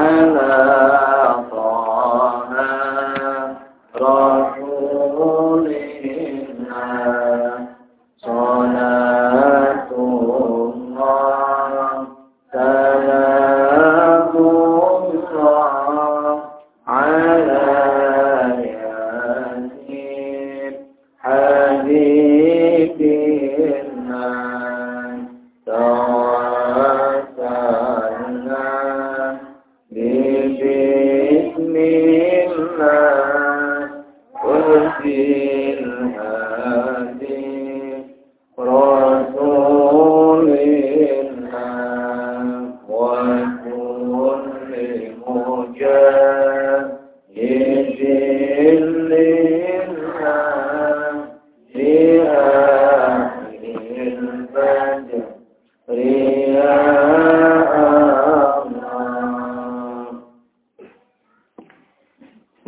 على Gracias.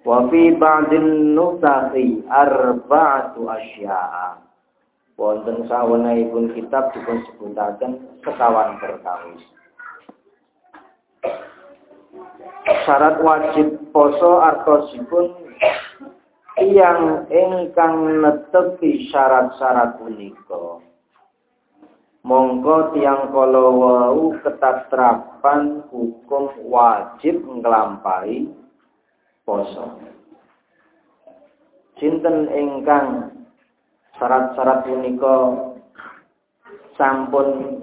Wa fi ba'din nusakhi arba'atu asya'a. Wonten sawenahipun kitab dipun sebutaken sekawan perkawis. Syarat wajib poso artosipun yang ingkang netepi syarat-syarat punika mongko tiang kala wau ketatrapan hukum wajib nglampahi poso sinten ingkang syarat-syarat punika sampun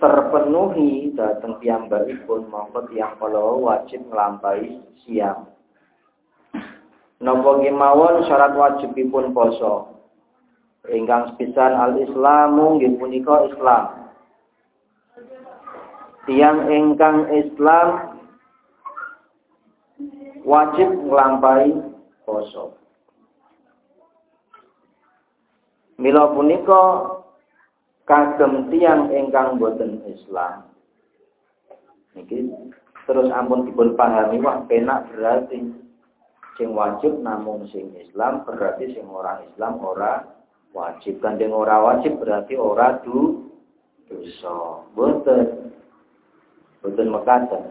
terpenuhi dhateng piyambakipun mongko tiang kala wajib nglampahi siang Napa kemawon syarat wajibipun poso. Ingkang sepisan al-Islamu nggih punika Islam. Tiang ingkang Islam wajib nglampahi poso. Mila punika kagem tiang ingkang boten Islam. Niki terus ampun dipun pahami wah penak berarti sing wajib namun sing Islam berarti sing ora Islam ora wajib gandeng ora wajib berarti ora du dosa boten boten mekaten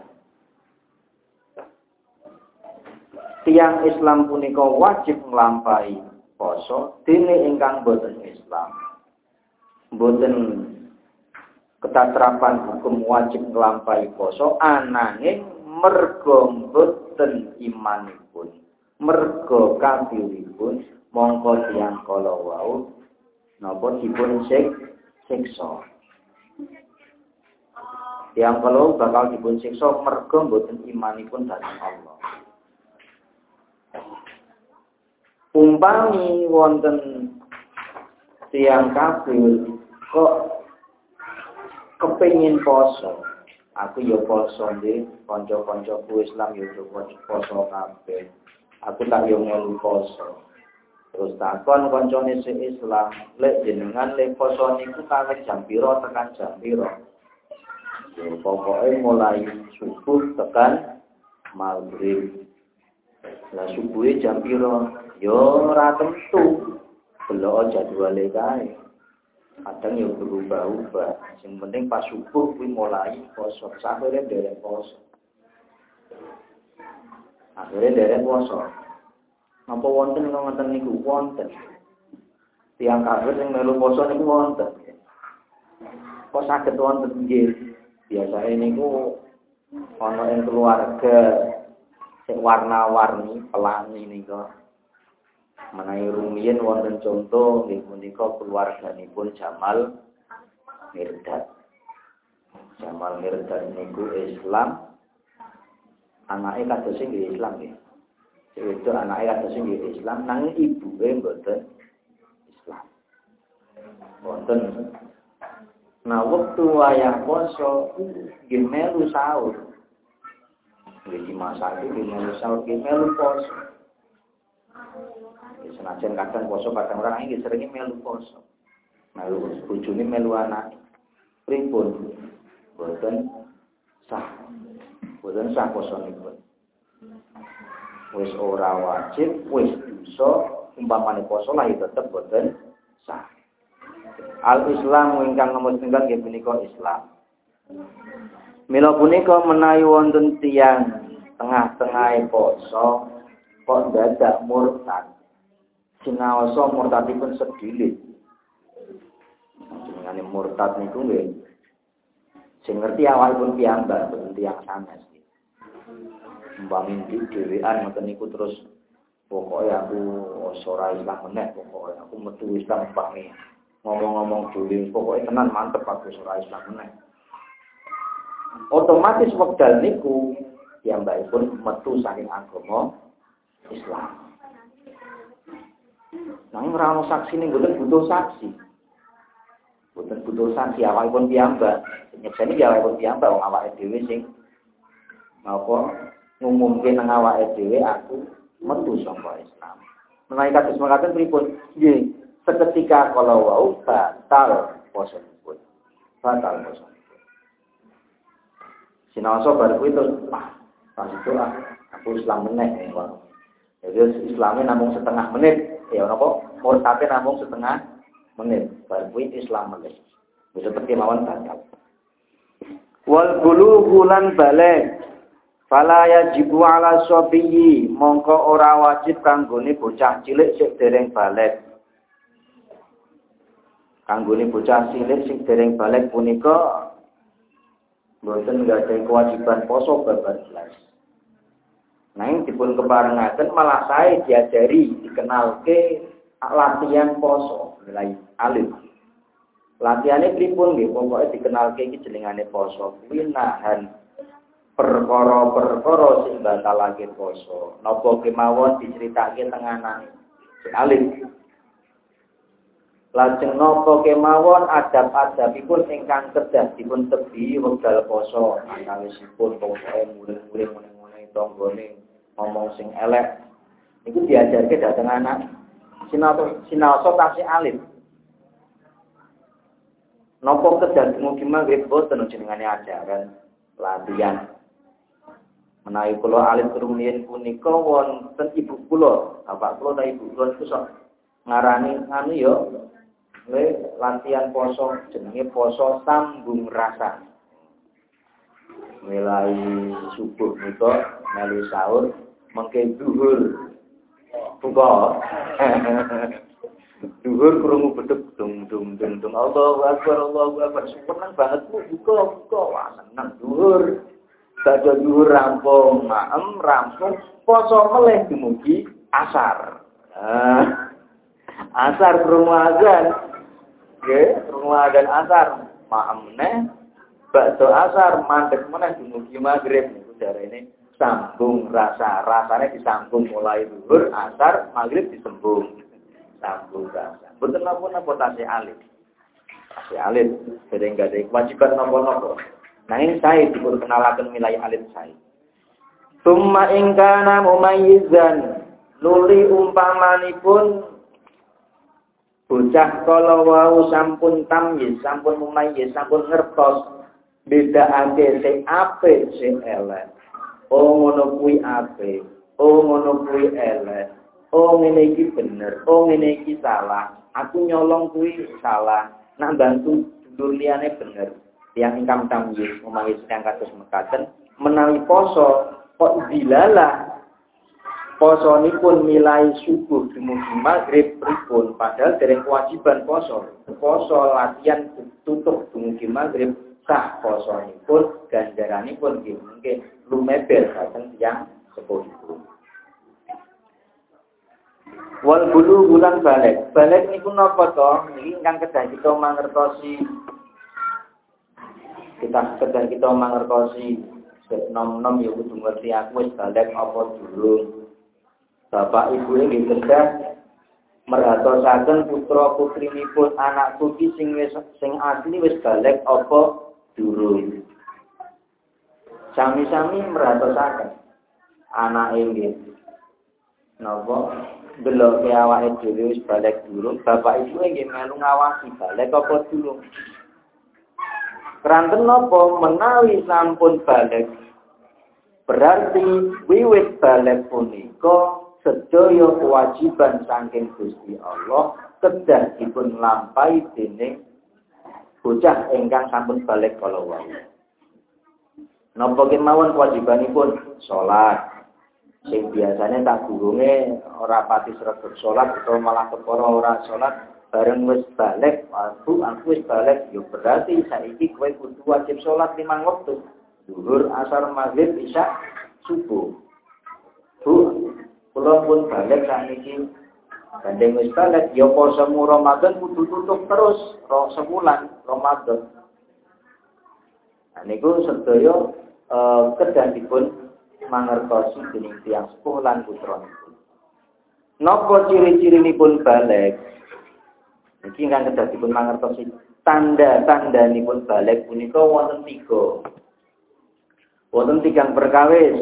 tiang Islam punika wajib nglampahi poso dene ingkang boten Islam boten ketatrapan hukum wajib nglampahi poso ananging mergo boten imanipun mergo kafiripun mongko tiyang kala wau napa dipun sik siksa Tiang kalau bakal dipun siksa mergo mboten imanipun dhateng Allah. Umpami wonten tiang kafir kok kepingin poso. Aku ya poso nggih, kanca-kancaku Islam ya poso kabeh aku tak yo ngelu poso. Terus takon koncone sing Islam, lek jenengan lek poso niku kawit jam pira tekan jam? Yo pokoke mulai subuh tekan maghrib. Lah subuhe jam pira? Yo ora tentu. Belok jadwale kae. Kadang yo berubah-ubah. Sing penting pas subuh kuwi mulai poso. Sampai derek poso. Akhirnya derek poso. Apa wonten kok ngoten niku wonten. Tiang kafir sing melu poso niku wonten. Kok saged wonten nggih. Biasane niku ana ing keluarga sing warna-warni pelangi niku. Menawi rumiyin wonten contoh nggih punika keluarganipun Jamal Mirdad. Jamal Mirdad niku Islam anaknya kados sing Islam nggih. Itu anaknya kados sing Islam nang ibuke mboten Islam. Wonten Nah, waktu wayah poso nggih melu sahur. Wis masak iki melu sahur iki melu poso. Ya senajan kadang poso kadang orang iki sering melu poso. Melu bojone melu anak. Pripun? Boten sah. Boten sah posonipun. Wis ora wajib, wis dosa, umpamane poso lah ya tetep boten sah. Al Islam ingkang nomor setunggal nggih punika Islam. Mila punika menawi wonten tiyang tengah-tengah poso kok dadak murtad. Sinaosa murtadipun sedilit. Jenengane murtad niku nggih sing ngerti awalipun piyambak boten tiyang sanes. Mbami di dhewean ngoten niku terus pokoknya aku ora Islam meneh pokoknya aku metu Islam mbami ngomong-ngomong dulu pokoknya tenan mantep aku ora Islam meneh otomatis wekdal niku yang baik pun metu saking agama Islam. Nang ora ono saksi ning mboten butuh saksi. Mboten butuh saksi awakipun piyambak. Nyekseni ya awakipun piyambak wong awake dhewe sing napa ngumumke nang awake dhewe aku metu saka Islam. Menawi kados mekaten pripun? Nggih, seketika kalau wau batal poso pun. Batal poso. Sinaoso bar kuwi terus ah pas itu ah aku Islam meneh ya, Jadi Islamnya namun setengah menit, ya napa? Murtadnya namun setengah menit. Bar kuwi Islam menit. Bisa seperti mawon batal. Wal bulughu lan balik Fala yajibu ala sobiyi mongko ora wajib kanggone bocah cilik sing dereng balik. Kanggone bocah cilik sing dereng balik punika Boten nggak ada kewajiban poso babar belas. Nah ini dipun kebarengaken malah saya diajari dikenal ke latihan poso nilai alif. Latihannya pripun nggih pokoknya dikenal ke iki jenengane poso. Kuwi nahan perkara-perkara sing batalake poso. Napa kemawon diceritake teng anane. Alif Lajeng napa kemawon adab-adabipun ingkang kedah dipun tebi wekdal poso antawisipun pokoke muring-muring meneng-meneng tanggane ngomong sing elek. Niku diajarke dhateng anak. Sinau sinau tasih alim. Napa kedah mugi mangke boten jenengane ajaran latihan. Menawi kula alim kerumiyin punika wonten ibu kula bapak kula ta ibu kula iku sok ngarani anu ya Kowe latihan poso jenenge poso sambung rasa. Mulai subuh nika melu sahur mengke duhur. Buka. duhur krungu beduk dung dung dung dung Allahu akbar Allahu akbar seneng banget bu buka buka wah duhur. Badhe duhur rampung, maem rampung poso meleh dumugi asar. Asar krungu azan Nggih, rumah dan asar. Paham meneh. Bakso asar mandek meneh dumugi maghrib niku ini sambung rasa. Rasanya disambung mulai zuhur, asar, maghrib disembung. Sambung rasa. Betul napa-napa tasih alit. Tasih alit. Jadi enggak ada kewajiban napa-napa. Nah ini saya dipun kenalaken milai alit saya. Summa ingkana mumayyizan nuli umpamanipun Bocah kalau wau sampun tamyiz, sampun mumayyiz, sampun ngertos bedakake sing apik sing elek. Oh ngono kuwi apik. Oh ngono kuwi elek. Oh ngene iki bener. Oh ngene iki salah. Aku nyolong kuwi salah. Nak bantu dulur liyane bener. Yang ingkang tamyiz, mumayyiz yang kados mekaten menawi poso kok dilalah posonipun nilai subuh dumugi maghrib pripun padahal dereng kewajiban poso poso latihan tutup dumugi maghrib sah posonipun ganjaranipun nggih mungkin lumeber tiyang sepuh ibu wal bulu bulan balik. Balik niku napa to? Niki ingkang kedah kita mangertosi. Kita kedah kita mangertosi. Nom-nom ya kudu ngerti aku balik apa durung Bapak ibu ini kedah merhatosaken putra putrinipun anak putri sing wis sing asli wis balik apa durung. Sami-sami meratosaken anake nggih. Napa delok awake dhewe wis balik durung, bapak ibu nggih melu ngawasi balik apa durung. Keranten napa menawi sampun balik berarti wiwit balik punika sedaya kewajiban saking Gusti Allah kedah dipun lampahi dening bocah ingkang sampun balik kala wau. Napa kemawon kewajibanipun salat. Sing biasanya tak gurunge ora pati sregep salat utawa malah perkara ora salat bareng wis balik, aku aku wis balik yo berarti saiki kowe kudu wajib salat limang wektu. Zuhur, asar, maghrib, isya, subuh. Bu, kula pun balik sakniki Gandeng wis balik, ya poso Ramadan kudu tutup terus, roh sebulan Ramadan. Nah niku sedaya eh, kedah dipun mangertosi dening tiyang sepuh lan putranipun. Napa ciri-cirinipun balik? Iki ingkang kedah dipun mangertosi tanda-tandanipun balik punika wonten tiga. Wonten tigang perkawis.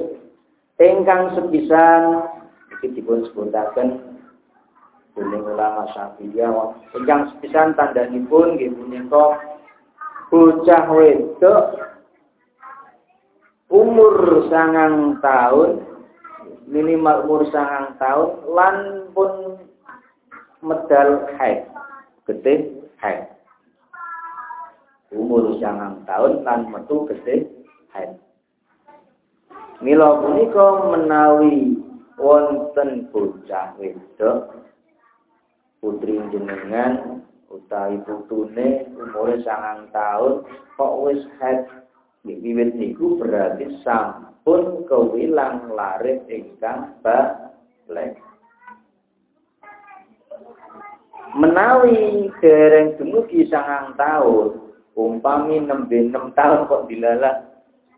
Ingkang sepisan iki dipun sebutaken dening ulama Syafi'iyah ingkang sepisan tandhanipun nggih punika bocah wedok. Umur sangang tahun minimal umur sangang tahun lan pun medal haid gede haid. Umur sangang tahun lan metu gede haid. Mila punika menawi wonten bocah wedok putri jenengan utawi putune umure sangang tahun kok wis haid wiwit niku berarti sampun kewilang larit ingkang balik menawi dereng dumugi sangang tahun umpami nembe enam tahun kok dilalah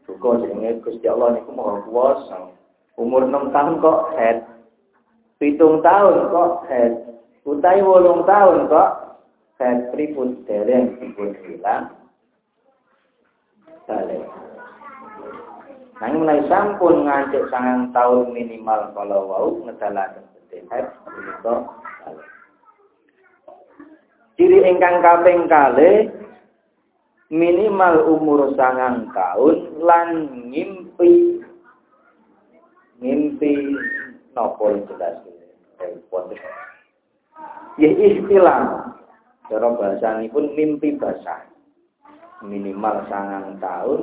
Duka jenenge Gusti Allah niku maha kuwasa. Umur 6 tahun kok head. Pitung tahun kok head. Utai wolong tahun kok head pripun dereng dipun hilang. Balik. Nang mulai sampun ngancik sangang tahun minimal kalau wau ngedalaken head punika Ciri ingkang kaping kalih minimal umur sangang tahun lan ngimpi ngimpi nopo jelas repot ya istilah cara bahasa ini pun mimpi basah minimal sangang tahun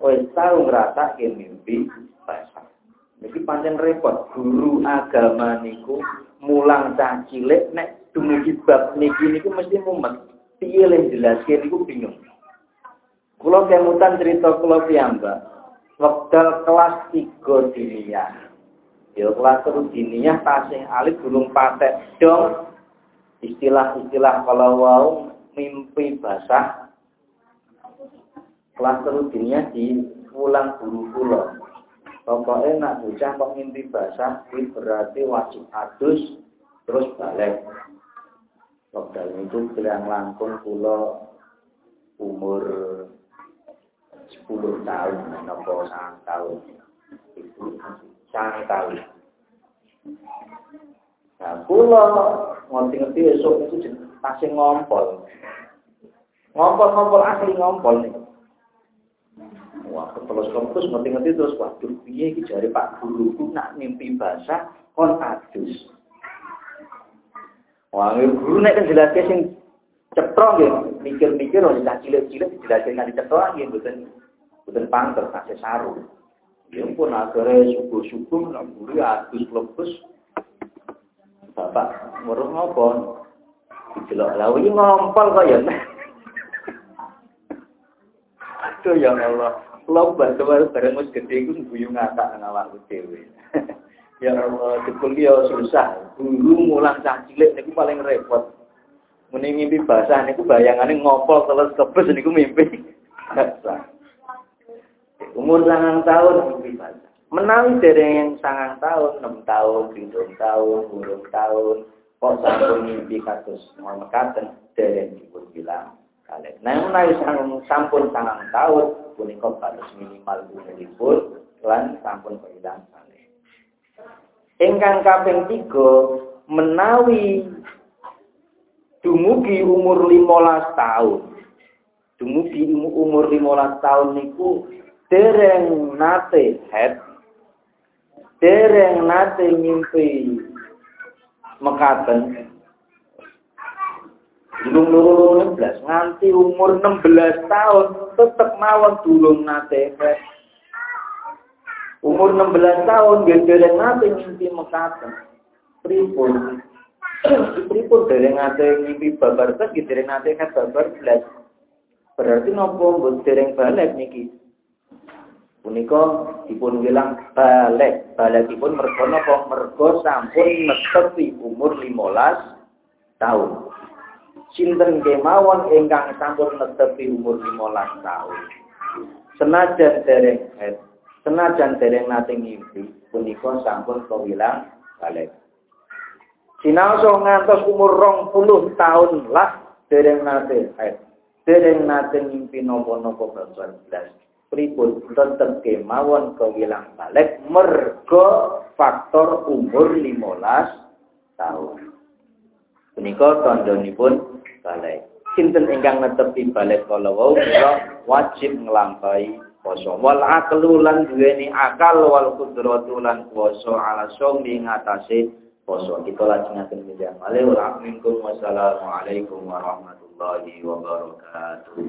wis tau ngerasa ke mimpi basah jadi panjang repot guru agama niku mulang cah cilik nek dumugi bab niki niku mesti mumet piye jelas niku bingung Kulo kemutan cerita kulo piyambak. Wekdal kelas 3 diniyah. Ya kelas 3 diniyah tasih alif gulung patek dong. Istilah-istilah kalau wau mimpi basah. Kelas 3 diniyah di ulang guru kulo. Pokoknya nak bocah kok mimpi basah, berarti wajib adus terus balik. Wekdal itu bilang langkung kulo umur 10 tahun nopo sang tahun itu sang tahun nah kula ngerti-ngerti esok itu pasti ngompol ngompol-ngompol asli ngompol nih Wah, terus terus ngerti-ngerti terus waduh piye iki Pak Guruku nak mimpi basah kon adus. Wah, guru nek kan jelas sing cetrong nggih, mikir-mikir ora cilik-cilik dijelasin kan cetrong nggih mboten Bukan panter, kasih saru. Ya pun akhirnya subuh-subuh, nak buri adus lebus. Bapak, ngurung ngopon. Dijelok lawi ngompol kok ya. Aduh ya Allah. Lo bantu bareng wis gede iku guyu ngakak nang awakku dhewe. ya Allah, jebul ya susah. Guru mulang cah cilik niku paling repot. Muni mimpi basah niku bayangane ngopol terus kebes niku mimpi. Umur sangang tahun Menawi dari yang sangang tahun, enam tahun, tujuh tahun, burung tahun, kok sampun mimpi kados mau mekaten dari yang dipun bilang balik. Nah, menawi sampun sangang tahun punika batas minimal umuripun lan sampun kehilang balik. Ingkang kaping tiga menawi dumugi umur 15 tahun. Dumugi umur 15 tahun niku dereng nate head dereng nate ngimpi mekaten Durung loro 16 nganti umur 16 tahun tetep mawon durung nate Umur 16 tahun dereng nate ngimpi mekaten. Pripun? Pripun dereng nate ngimpi babar tes dereng nate kan babar belas. Berarti nopo mbok dereng balik niki. Punika dipun bilang balik. Balikipun mergo napa? Mergo sampun netepi umur 15 tahun. Sinten kemawon ingkang sampun netepi umur 15 tahun. Senajan dereng head, senajan dereng nate ngimpi, punika sampun kawilang balik. Sinaoso ngantos umur rong puluh tahun lah dereng nate head, dereng nate ngimpi nopo-nopo babar belas. Pripun tetep kemawon kawilang balik mergo faktor umur 15 tahun. Punika tandhanipun balik. Sinten ingkang netepi balik kala wau wajib nglampahi poso. Wal aqlu lan duweni akal wal qudratu lan kuwasa ala sawmi ngatasé poso. Kita lajengaken media malih wa Wassalamualaikum warahmatullahi wabarakatuh.